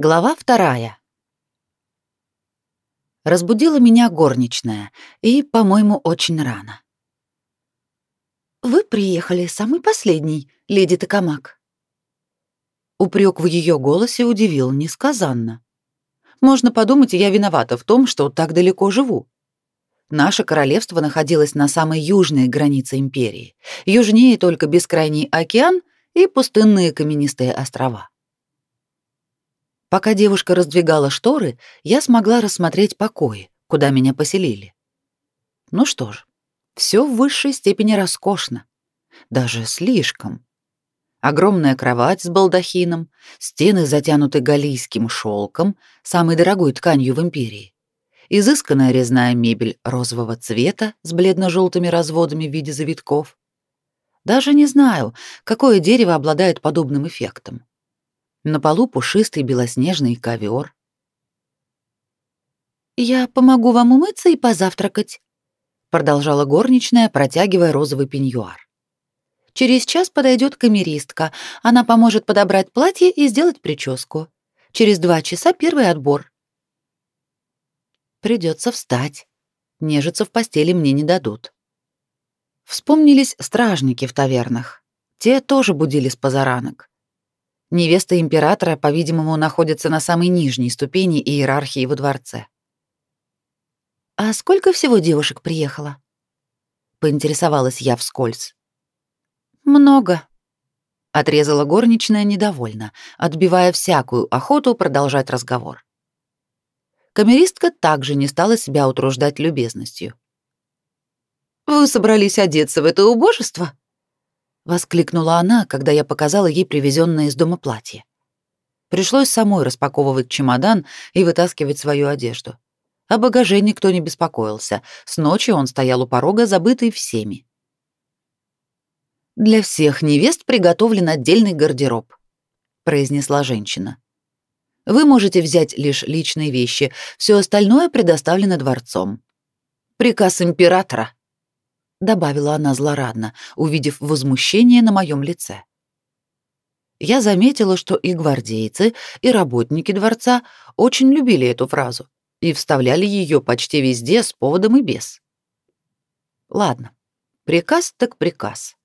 Глава вторая. Разбудила меня горничная, и, по-моему, очень рано. «Вы приехали самый последний, леди Токамак». Упрек в ее голосе удивил несказанно. Можно подумать, я виновата в том, что так далеко живу. Наше королевство находилось на самой южной границе империи. Южнее только бескрайний океан и пустынные каменистые острова. Пока девушка раздвигала шторы, я смогла рассмотреть покои, куда меня поселили. Ну что ж, все в высшей степени роскошно. Даже слишком. Огромная кровать с балдахином, стены затянуты галийским шелком, самой дорогой тканью в империи. Изысканная резная мебель розового цвета с бледно-желтыми разводами в виде завитков. Даже не знаю, какое дерево обладает подобным эффектом. На полу пушистый белоснежный ковер. «Я помогу вам умыться и позавтракать», — продолжала горничная, протягивая розовый пеньюар. «Через час подойдет камеристка. Она поможет подобрать платье и сделать прическу. Через два часа первый отбор». Придется встать. Нежиться в постели мне не дадут. Вспомнились стражники в тавернах. Те тоже будили с позаранок. Невеста императора, по-видимому, находится на самой нижней ступени иерархии во дворце. «А сколько всего девушек приехало?» — поинтересовалась я вскользь. «Много», — отрезала горничная недовольно, отбивая всякую охоту продолжать разговор. Камеристка также не стала себя утруждать любезностью. «Вы собрались одеться в это убожество?» Воскликнула она, когда я показала ей привезенное из дома платье. Пришлось самой распаковывать чемодан и вытаскивать свою одежду. О багаже никто не беспокоился. С ночи он стоял у порога, забытый всеми. Для всех невест приготовлен отдельный гардероб, произнесла женщина. Вы можете взять лишь личные вещи, все остальное предоставлено дворцом. Приказ императора добавила она злорадно, увидев возмущение на моем лице. Я заметила, что и гвардейцы, и работники дворца очень любили эту фразу и вставляли ее почти везде с поводом и без. Ладно, приказ так приказ.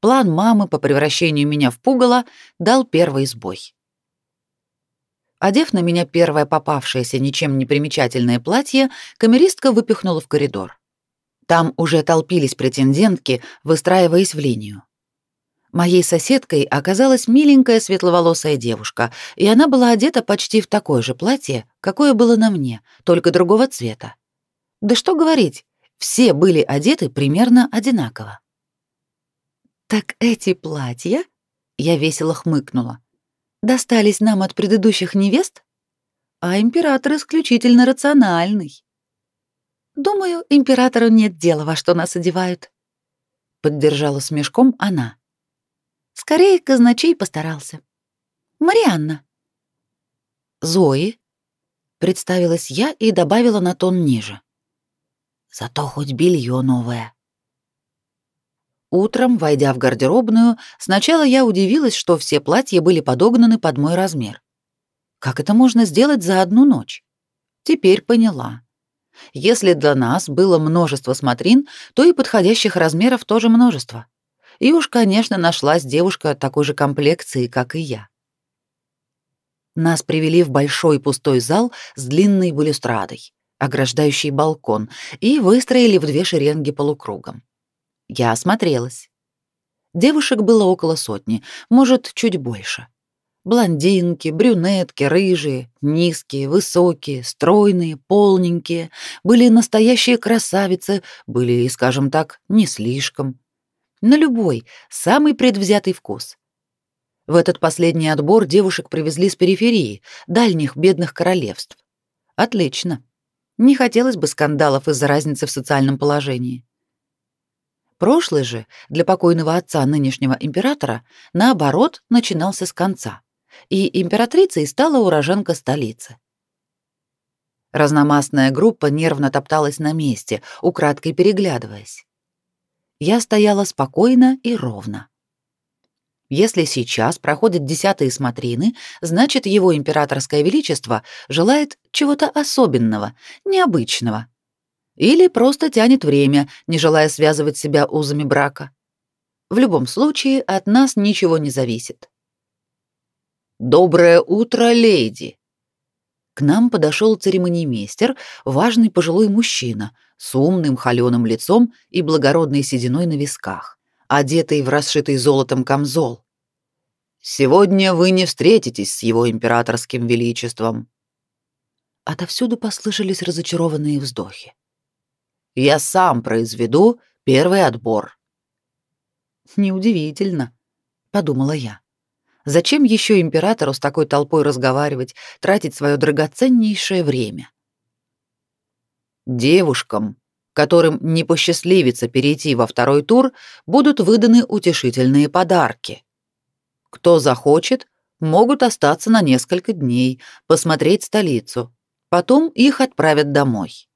План мамы по превращению меня в пугало дал первый сбой. Одев на меня первое попавшееся ничем не примечательное платье, камеристка выпихнула в коридор. Там уже толпились претендентки, выстраиваясь в линию. Моей соседкой оказалась миленькая светловолосая девушка, и она была одета почти в такое же платье, какое было на мне, только другого цвета. Да что говорить, все были одеты примерно одинаково. «Так эти платья?» — я весело хмыкнула. «Достались нам от предыдущих невест? А император исключительно рациональный». Думаю, императору нет дела, во что нас одевают. Поддержала смешком она. Скорее, казначей постарался. Марианна. Зои. Представилась я и добавила на тон ниже. Зато хоть белье новое. Утром, войдя в гардеробную, сначала я удивилась, что все платья были подогнаны под мой размер. Как это можно сделать за одну ночь? Теперь поняла. Если для нас было множество смотрин, то и подходящих размеров тоже множество. И уж, конечно, нашлась девушка такой же комплекции, как и я. Нас привели в большой пустой зал с длинной балюстрадой, ограждающей балкон, и выстроили в две шеренги полукругом. Я осмотрелась. Девушек было около сотни, может, чуть больше. Блондинки, брюнетки, рыжие, низкие, высокие, стройные, полненькие, были настоящие красавицы, были, скажем так, не слишком. На любой, самый предвзятый вкус. В этот последний отбор девушек привезли с периферии, дальних бедных королевств. Отлично. Не хотелось бы скандалов из-за разницы в социальном положении. Прошлый же, для покойного отца нынешнего императора, наоборот, начинался с конца и императрицей стала уроженка столицы. Разномастная группа нервно топталась на месте, украдкой переглядываясь. Я стояла спокойно и ровно. Если сейчас проходят десятые смотрины, значит, его императорское величество желает чего-то особенного, необычного. Или просто тянет время, не желая связывать себя узами брака. В любом случае, от нас ничего не зависит. «Доброе утро, леди!» К нам подошел церемониймейстер, важный пожилой мужчина с умным холеным лицом и благородной сединой на висках одетый в расшитый золотом камзол. Сегодня вы не встретитесь с его императорским величеством. Отовсюду послышались разочарованные вздохи. Я сам произведу первый отбор. Неудивительно, подумала я. Зачем еще императору с такой толпой разговаривать, тратить свое драгоценнейшее время? Девушкам, которым не посчастливится перейти во второй тур, будут выданы утешительные подарки. Кто захочет, могут остаться на несколько дней, посмотреть столицу. Потом их отправят домой.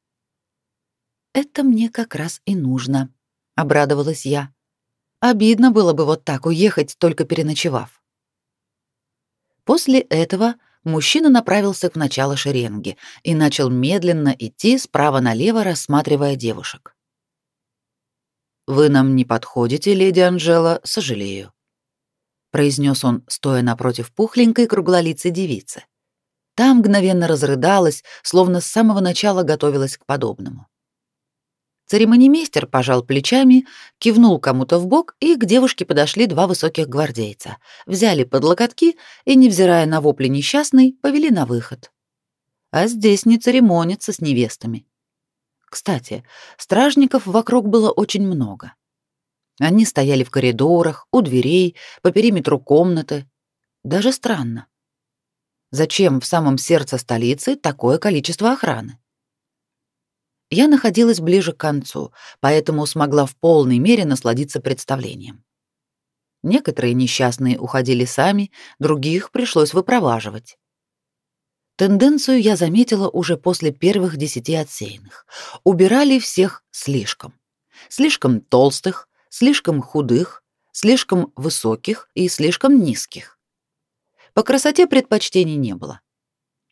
Это мне как раз и нужно, обрадовалась я. Обидно было бы вот так уехать, только переночевав. После этого мужчина направился к началу шеренги и начал медленно идти справа налево, рассматривая девушек. «Вы нам не подходите, леди Анжела, сожалею», — произнес он, стоя напротив пухленькой круглолицей девицы. Та мгновенно разрыдалась, словно с самого начала готовилась к подобному. Церемонимейстер пожал плечами, кивнул кому-то в бок, и к девушке подошли два высоких гвардейца, взяли под локотки и, невзирая на вопли несчастной, повели на выход. А здесь не церемонятся с невестами. Кстати, стражников вокруг было очень много. Они стояли в коридорах, у дверей, по периметру комнаты. Даже странно. Зачем в самом сердце столицы такое количество охраны? Я находилась ближе к концу, поэтому смогла в полной мере насладиться представлением. Некоторые несчастные уходили сами, других пришлось выпроваживать. Тенденцию я заметила уже после первых десяти отсеянных. Убирали всех слишком. Слишком толстых, слишком худых, слишком высоких и слишком низких. По красоте предпочтений не было.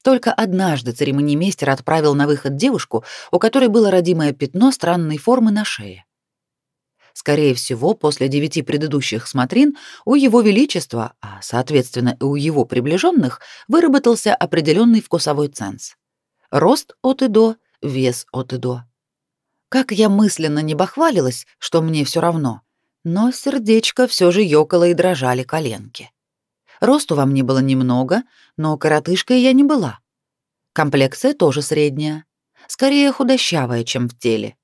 Только однажды церемонимейстер отправил на выход девушку, у которой было родимое пятно странной формы на шее. Скорее всего, после девяти предыдущих смотрин у его величества, а соответственно и у его приближенных, выработался определенный вкусовой ценз. Рост от и до, вес от и до. Как я мысленно не бахвалилась, что мне все равно, но сердечко все же ёкало и дрожали коленки. Росту во мне было немного, но коротышкой я не была. Комплекция тоже средняя, скорее худощавая, чем в теле.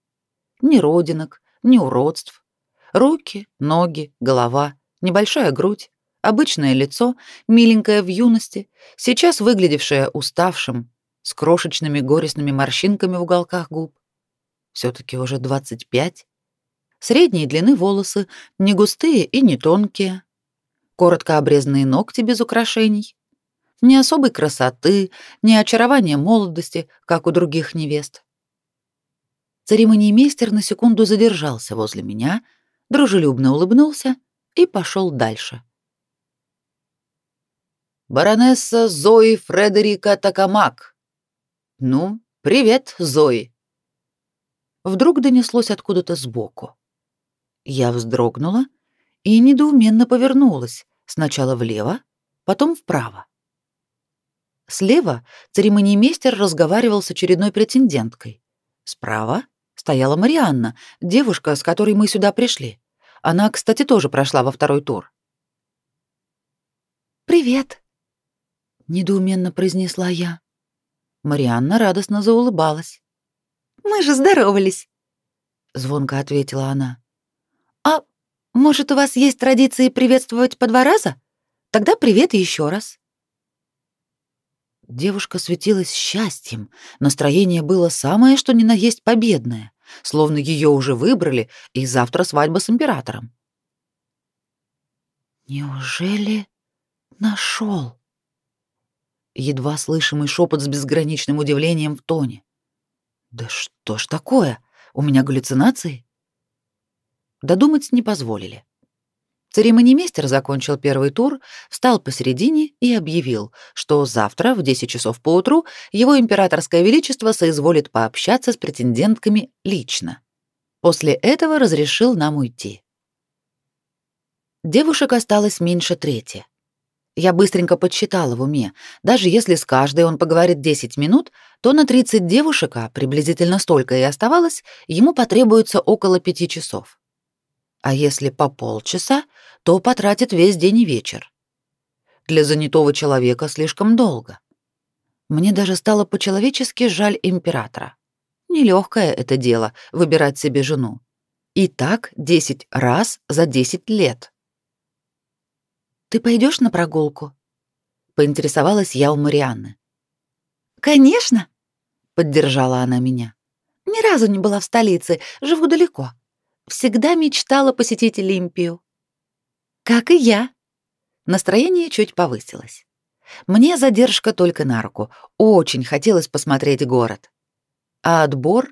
Ни родинок, ни уродств. Руки, ноги, голова, небольшая грудь, обычное лицо, миленькое в юности, сейчас выглядевшее уставшим, с крошечными горестными морщинками в уголках губ. все таки уже 25. Средней длины волосы, не густые и не тонкие, коротко обрезанные ногти без украшений, ни особой красоты, ни очарования молодости, как у других невест. Церемониймейстер на секунду задержался возле меня, дружелюбно улыбнулся и пошел дальше. «Баронесса Зои Фредерика Такамак. Ну, привет, Зои!» Вдруг донеслось откуда-то сбоку. Я вздрогнула и недоуменно повернулась, сначала влево, потом вправо. Слева церемониймейстер разговаривал с очередной претенденткой. Справа стояла Марианна, девушка, с которой мы сюда пришли. Она, кстати, тоже прошла во второй тур. «Привет», — недоуменно произнесла я. Марианна радостно заулыбалась. «Мы же здоровались», — звонко ответила она. «А может, у вас есть традиции приветствовать по два раза? Тогда привет еще раз». Девушка светилась счастьем, настроение было самое, что ни на есть победное, словно ее уже выбрали, и завтра свадьба с императором. «Неужели нашел?» Едва слышимый шепот с безграничным удивлением в тоне. «Да что ж такое? У меня галлюцинации?» Додумать не позволили. Церемонимейстер закончил первый тур, встал посередине и объявил, что завтра в 10 часов поутру его императорское величество соизволит пообщаться с претендентками лично. После этого разрешил нам уйти. Девушек осталось меньше трети. Я быстренько подсчитала в уме. Даже если с каждой он поговорит 10 минут, то на 30 девушек, а приблизительно столько и оставалось, ему потребуется около пяти часов. А если по полчаса, то потратит весь день и вечер. Для занятого человека слишком долго. Мне даже стало по-человечески жаль императора. Нелегкое это дело — выбирать себе жену. И так 10 раз за 10 лет. «Ты пойдешь на прогулку?» — поинтересовалась я у Марианны. «Конечно!» — поддержала она меня. «Ни разу не была в столице, живу далеко. Всегда мечтала посетить Олимпию». «Как и я». Настроение чуть повысилось. Мне задержка только на руку. Очень хотелось посмотреть город. А отбор?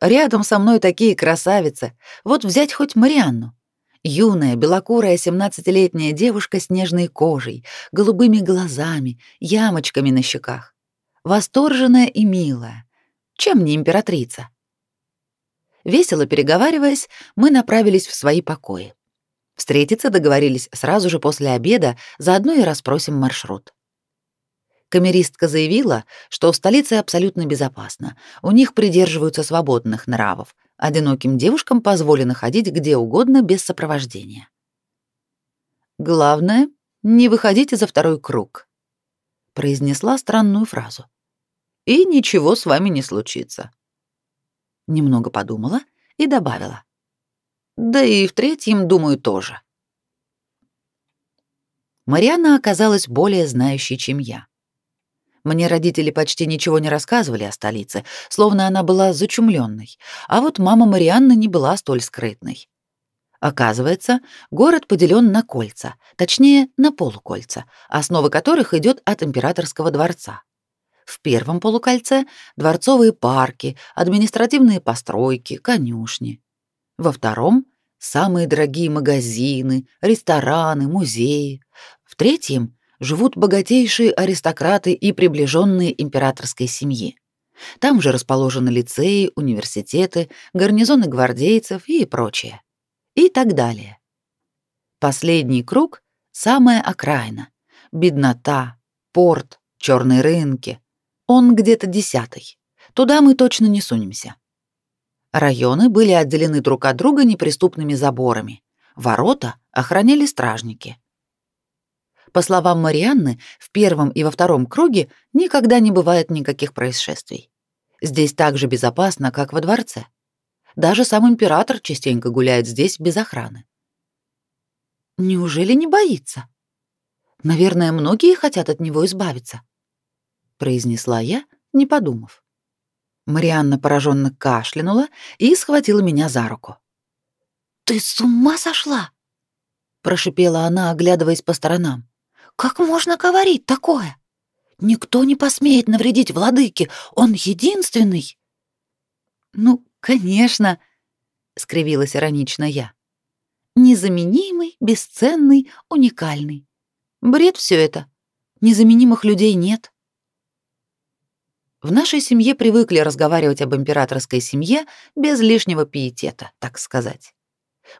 Рядом со мной такие красавицы. Вот взять хоть Марианну. Юная, белокурая, семнадцатилетняя девушка с нежной кожей, голубыми глазами, ямочками на щеках. Восторженная и милая. Чем не императрица? Весело переговариваясь, мы направились в свои покои. Встретиться договорились сразу же после обеда, заодно и расспросим маршрут. Камеристка заявила, что в столице абсолютно безопасно. У них придерживаются свободных нравов, Одиноким девушкам позволено ходить где угодно без сопровождения. Главное, не выходите за второй круг, произнесла странную фразу. И ничего с вами не случится. Немного подумала и добавила: Да и в третьем, думаю, тоже. Марианна оказалась более знающей, чем я. Мне родители почти ничего не рассказывали о столице, словно она была зачумленной, а вот мама Марианны не была столь скрытной. Оказывается, город поделен на кольца, точнее, на полукольца, основа которых идет от императорского дворца. В первом полукольце — дворцовые парки, административные постройки, конюшни. Во втором — самые дорогие магазины, рестораны, музеи. В третьем живут богатейшие аристократы и приближенные императорской семьи. Там же расположены лицеи, университеты, гарнизоны гвардейцев и прочее. И так далее. Последний круг — самая окраина. Беднота, порт, черные рынки. Он где-то десятый. Туда мы точно не сунемся. Районы были отделены друг от друга неприступными заборами. Ворота охраняли стражники. По словам Марианны, в первом и во втором круге никогда не бывает никаких происшествий. Здесь так же безопасно, как во дворце. Даже сам император частенько гуляет здесь без охраны. Неужели не боится? Наверное, многие хотят от него избавиться, произнесла я, не подумав. Марианна пораженно кашлянула и схватила меня за руку. Ты с ума сошла? прошипела она, оглядываясь по сторонам. Как можно говорить такое? Никто не посмеет навредить владыке, он единственный. Ну, конечно, скривилась иронично я. Незаменимый, бесценный, уникальный. Бред все это. Незаменимых людей нет. В нашей семье привыкли разговаривать об императорской семье без лишнего пиетета, так сказать.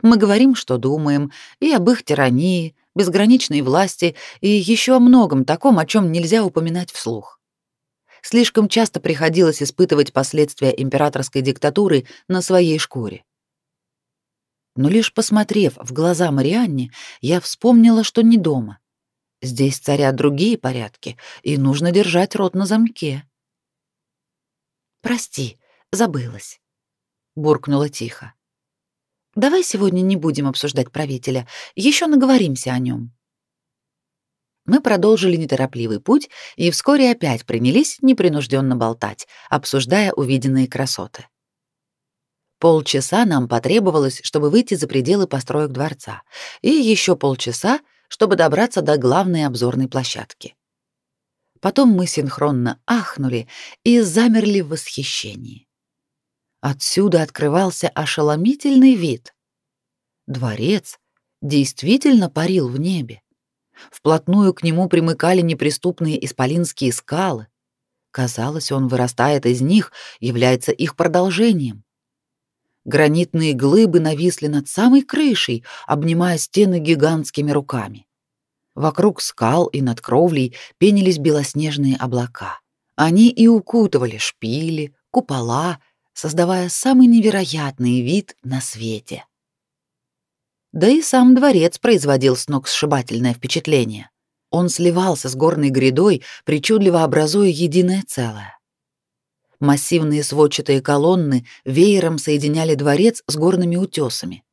Мы говорим, что думаем, и об их тирании, безграничной власти и еще о многом таком, о чем нельзя упоминать вслух. Слишком часто приходилось испытывать последствия императорской диктатуры на своей шкуре. Но лишь посмотрев в глаза Марианне, я вспомнила, что не дома. Здесь царят другие порядки, и нужно держать рот на замке. «Прости, забылась», — буркнула тихо. Давай сегодня не будем обсуждать правителя, еще наговоримся о нем. Мы продолжили неторопливый путь и вскоре опять принялись непринужденно болтать, обсуждая увиденные красоты. Полчаса нам потребовалось, чтобы выйти за пределы построек дворца, и еще полчаса, чтобы добраться до главной обзорной площадки. Потом мы синхронно ахнули и замерли в восхищении. Отсюда открывался ошеломительный вид. Дворец, действительно парил в небе. Вплотную к нему примыкали неприступные исполинские скалы. Казалось, он вырастает из них, является их продолжением. Гранитные глыбы нависли над самой крышей, обнимая стены гигантскими руками. Вокруг скал и над кровлей пенились белоснежные облака. Они и укутывали шпили, купола, создавая самый невероятный вид на свете. Да и сам дворец производил сногсшибательное впечатление. Он сливался с горной грядой, причудливо образуя единое целое. Массивные сводчатые колонны веером соединяли дворец с горными утесами.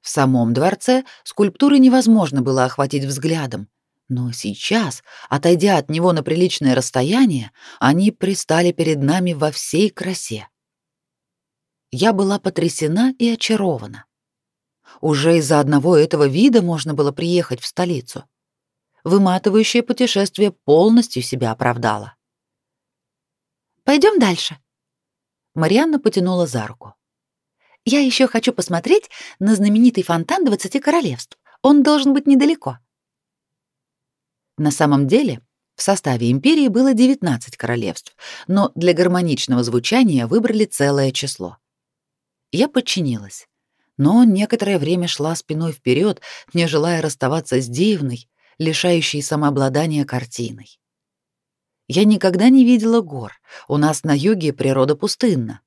В самом дворце скульптуры невозможно было охватить взглядом, но сейчас, отойдя от него на приличное расстояние, они пристали перед нами во всей красе. Я была потрясена и очарована. Уже из-за одного этого вида можно было приехать в столицу. Выматывающее путешествие полностью себя оправдало. Пойдем дальше. Марианна потянула за руку. Я еще хочу посмотреть на знаменитый фонтан двадцати королевств. Он должен быть недалеко. На самом деле, в составе империи было 19 королевств, но для гармоничного звучания выбрали целое число. Я подчинилась, но некоторое время шла спиной вперед, не желая расставаться с дивной, лишающей самообладания картиной. Я никогда не видела гор. У нас на юге природа пустынна.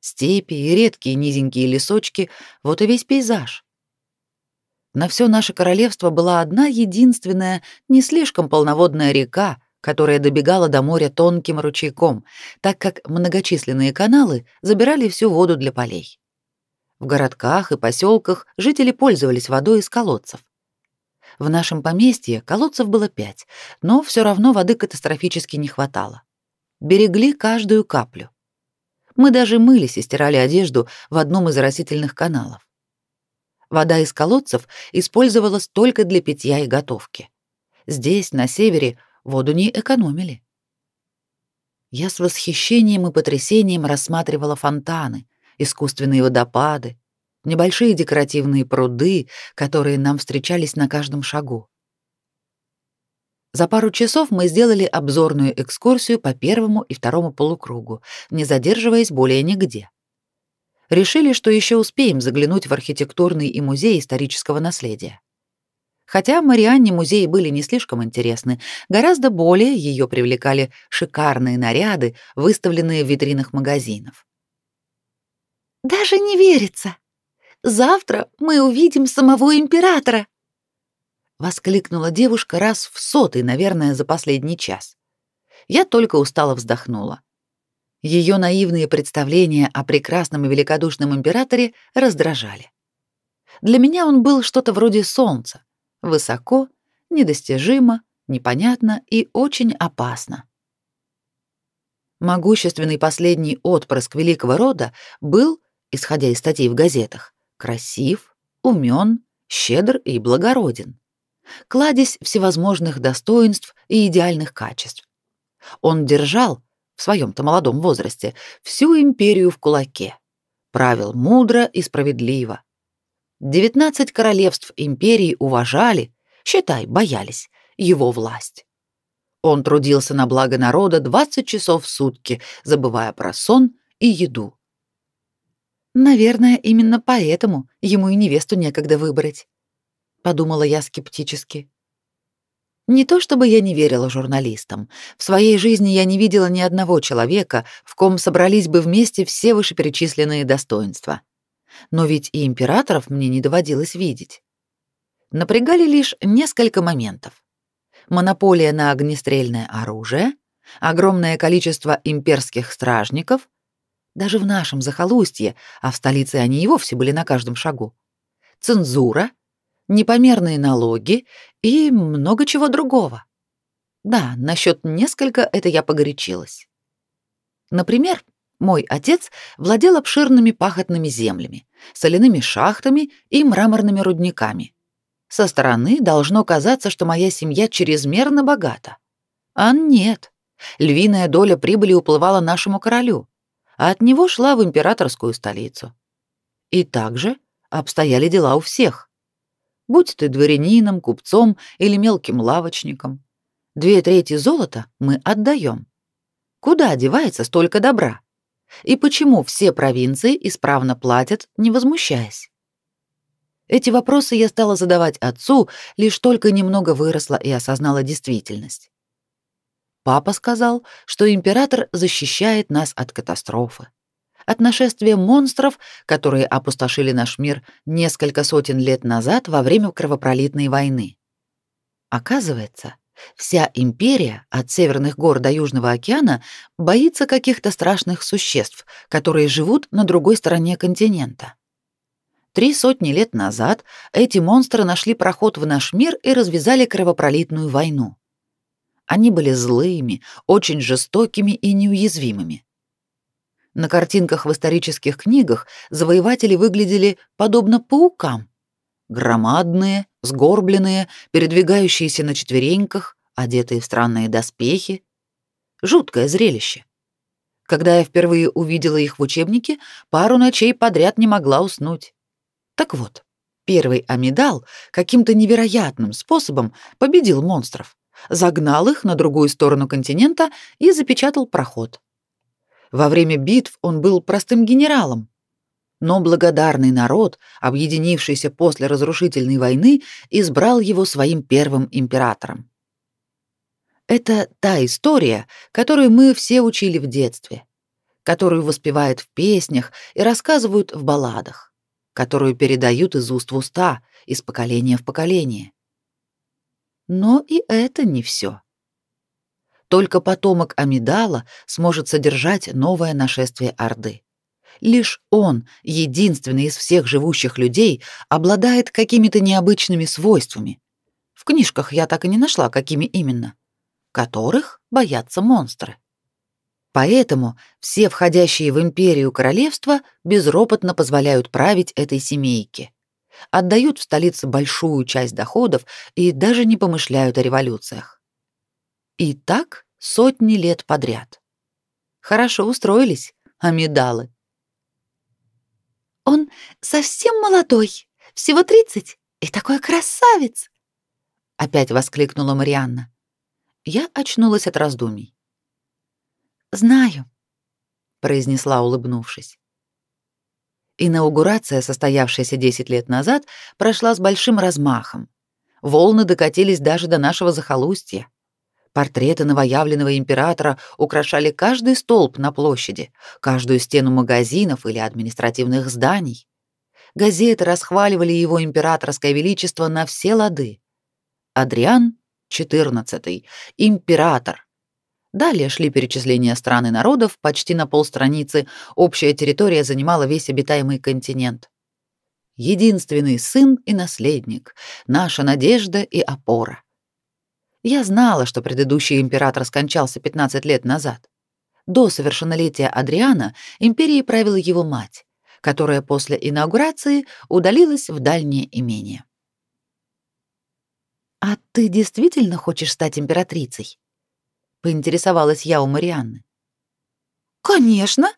Степи и редкие низенькие лесочки — вот и весь пейзаж. На все наше королевство была одна единственная, не слишком полноводная река, которая добегала до моря тонким ручейком, так как многочисленные каналы забирали всю воду для полей. В городках и поселках жители пользовались водой из колодцев. В нашем поместье колодцев было пять, но все равно воды катастрофически не хватало. Берегли каждую каплю. Мы даже мылись и стирали одежду в одном из растительных каналов. Вода из колодцев использовалась только для питья и готовки. Здесь, на севере, воду не экономили. Я с восхищением и потрясением рассматривала фонтаны, искусственные водопады, небольшие декоративные пруды, которые нам встречались на каждом шагу. За пару часов мы сделали обзорную экскурсию по первому и второму полукругу, не задерживаясь более нигде. Решили, что еще успеем заглянуть в архитектурный и музей исторического наследия. Хотя Марианне музеи были не слишком интересны, гораздо более ее привлекали шикарные наряды, выставленные в витринах магазинов. «Даже не верится!» Завтра мы увидим самого императора!» Воскликнула девушка раз в сотый, наверное, за последний час. Я только устало вздохнула. Ее наивные представления о прекрасном и великодушном императоре раздражали. Для меня он был что-то вроде солнца, высоко, недостижимо, непонятно и очень опасно. Могущественный последний отпрыск великого рода был, исходя из статей в газетах, красив, умен, щедр и благороден. Кладезь всевозможных достоинств и идеальных качеств. Он держал, в своем-то молодом возрасте, всю империю в кулаке. Правил мудро и справедливо. Девятнадцать королевств империи уважали, считай, боялись, его власть. Он трудился на благо народа 20 часов в сутки, забывая про сон и еду. Наверное, именно поэтому ему и невесту некогда выбрать, подумала я скептически. Не то чтобы я не верила журналистам. В своей жизни я не видела ни одного человека, в ком собрались бы вместе все вышеперечисленные достоинства. Но ведь и императоров мне не доводилось видеть. Напрягали лишь несколько моментов. Монополия на огнестрельное оружие, огромное количество имперских стражников — даже в нашем захолустье, а в столице они и вовсе были на каждом шагу. Цензура, непомерные налоги и много чего другого. Да, насчет несколько это я погорячилась. Например, мой отец владел обширными пахотными землями, соляными шахтами и мраморными рудниками. Со стороны должно казаться, что моя семья чрезмерно богата. А нет. Львиная доля прибыли уплывала нашему королю а от него шла в императорскую столицу. И также обстояли дела у всех. Будь ты дворянином, купцом или мелким лавочником, две трети золота мы отдаем. Куда девается столько добра? И почему все провинции исправно платят, не возмущаясь? Эти вопросы я стала задавать отцу, лишь только немного выросла и осознала действительность. Папа сказал, что император защищает нас от катастрофы, от нашествия монстров, которые опустошили наш мир несколько сотен лет назад во время кровопролитной войны. Оказывается, вся империя от северных гор до Южного океана боится каких-то страшных существ, которые живут на другой стороне континента. Три сотни лет назад эти монстры нашли проход в наш мир и развязали кровопролитную войну. Они были злыми, очень жестокими и неуязвимыми. На картинках в исторических книгах завоеватели выглядели подобно паукам. Громадные, сгорбленные, передвигающиеся на четвереньках, одетые в странные доспехи. Жуткое зрелище. Когда я впервые увидела их в учебнике, пару ночей подряд не могла уснуть. Так вот, первый Амидал каким-то невероятным способом победил монстров загнал их на другую сторону континента и запечатал проход. Во время битв он был простым генералом, но благодарный народ, объединившийся после разрушительной войны, избрал его своим первым императором. Это та история, которую мы все учили в детстве, которую воспевают в песнях и рассказывают в балладах, которую передают из уст в уста, из поколения в поколение. Но и это не все. Только потомок Амидала сможет содержать новое нашествие Орды. Лишь он, единственный из всех живущих людей, обладает какими-то необычными свойствами. В книжках я так и не нашла, какими именно. Которых боятся монстры. Поэтому все входящие в империю королевства безропотно позволяют править этой семейке отдают в столице большую часть доходов и даже не помышляют о революциях. И так сотни лет подряд. Хорошо устроились, амидалы. Он совсем молодой, всего тридцать, и такой красавец, опять воскликнула Марианна. Я очнулась от раздумий. Знаю, произнесла, улыбнувшись. Инаугурация, состоявшаяся 10 лет назад, прошла с большим размахом. Волны докатились даже до нашего захолустья. Портреты новоявленного императора украшали каждый столб на площади, каждую стену магазинов или административных зданий. Газеты расхваливали его императорское величество на все лады. Адриан XIV, император, Далее шли перечисления стран и народов, почти на полстраницы, общая территория занимала весь обитаемый континент. Единственный сын и наследник, наша надежда и опора. Я знала, что предыдущий император скончался 15 лет назад. До совершеннолетия Адриана империей правила его мать, которая после инаугурации удалилась в дальнее имение. «А ты действительно хочешь стать императрицей?» поинтересовалась я у Марианны. Конечно,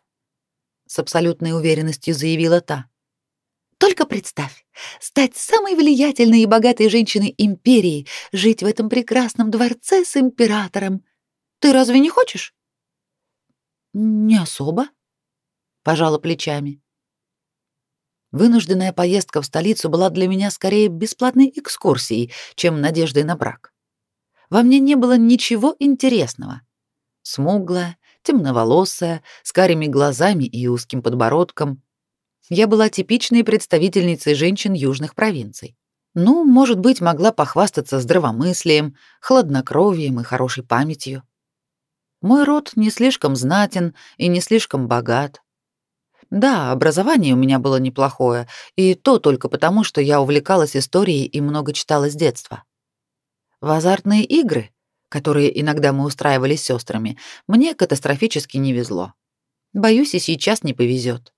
с абсолютной уверенностью заявила та. Только представь, стать самой влиятельной и богатой женщиной империи, жить в этом прекрасном дворце с императором. Ты разве не хочешь? Не особо, пожала плечами. Вынужденная поездка в столицу была для меня скорее бесплатной экскурсией, чем надеждой на брак. Во мне не было ничего интересного. Смуглая, темноволосая, с карими глазами и узким подбородком. Я была типичной представительницей женщин южных провинций. Ну, может быть, могла похвастаться здравомыслием, хладнокровием и хорошей памятью. Мой род не слишком знатен и не слишком богат. Да, образование у меня было неплохое, и то только потому, что я увлекалась историей и много читала с детства. В азартные игры, которые иногда мы устраивали с сестрами, мне катастрофически не везло. Боюсь, и сейчас не повезет.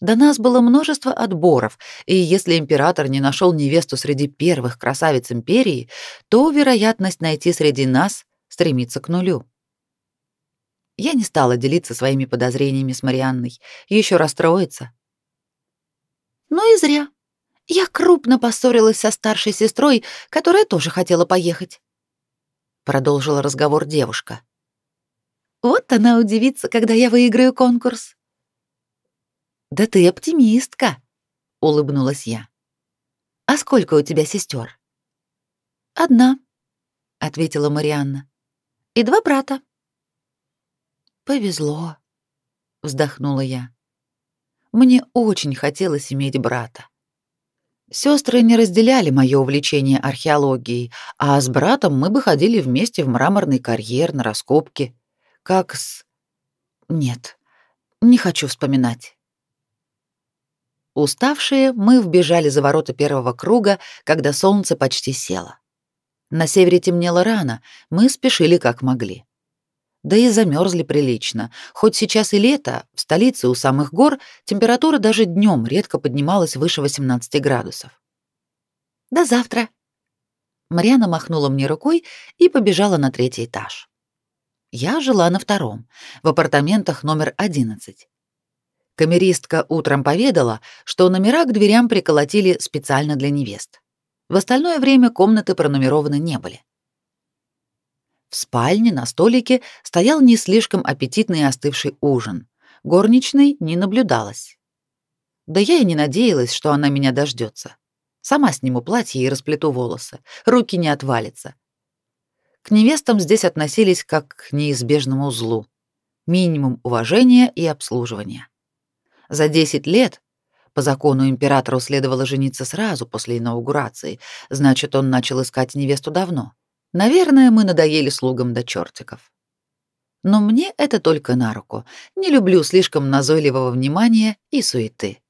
До нас было множество отборов, и если император не нашел невесту среди первых красавиц империи, то вероятность найти среди нас стремится к нулю. Я не стала делиться своими подозрениями с Марианной, еще расстроится. Ну и зря. Я крупно поссорилась со старшей сестрой, которая тоже хотела поехать. Продолжила разговор девушка. Вот она удивится, когда я выиграю конкурс. Да ты оптимистка, улыбнулась я. А сколько у тебя сестер? Одна, ответила Марианна. И два брата. Повезло, вздохнула я. Мне очень хотелось иметь брата. Сестры не разделяли мое увлечение археологией, а с братом мы бы ходили вместе в мраморный карьер на раскопки, как с Нет, не хочу вспоминать. Уставшие, мы вбежали за ворота первого круга, когда солнце почти село. На севере темнело рано, мы спешили как могли. Да и замерзли прилично. Хоть сейчас и лето, в столице у самых гор температура даже днем редко поднималась выше 18 градусов. «До завтра!» Марьяна махнула мне рукой и побежала на третий этаж. Я жила на втором, в апартаментах номер 11. Камеристка утром поведала, что номера к дверям приколотили специально для невест. В остальное время комнаты пронумерованы не были. В спальне на столике стоял не слишком аппетитный остывший ужин. Горничной не наблюдалось. Да я и не надеялась, что она меня дождется. Сама сниму платье и расплету волосы. Руки не отвалятся. К невестам здесь относились как к неизбежному злу. Минимум уважения и обслуживания. За 10 лет по закону императору следовало жениться сразу после инаугурации, значит, он начал искать невесту давно. Наверное, мы надоели слугам до чертиков. Но мне это только на руку. Не люблю слишком назойливого внимания и суеты.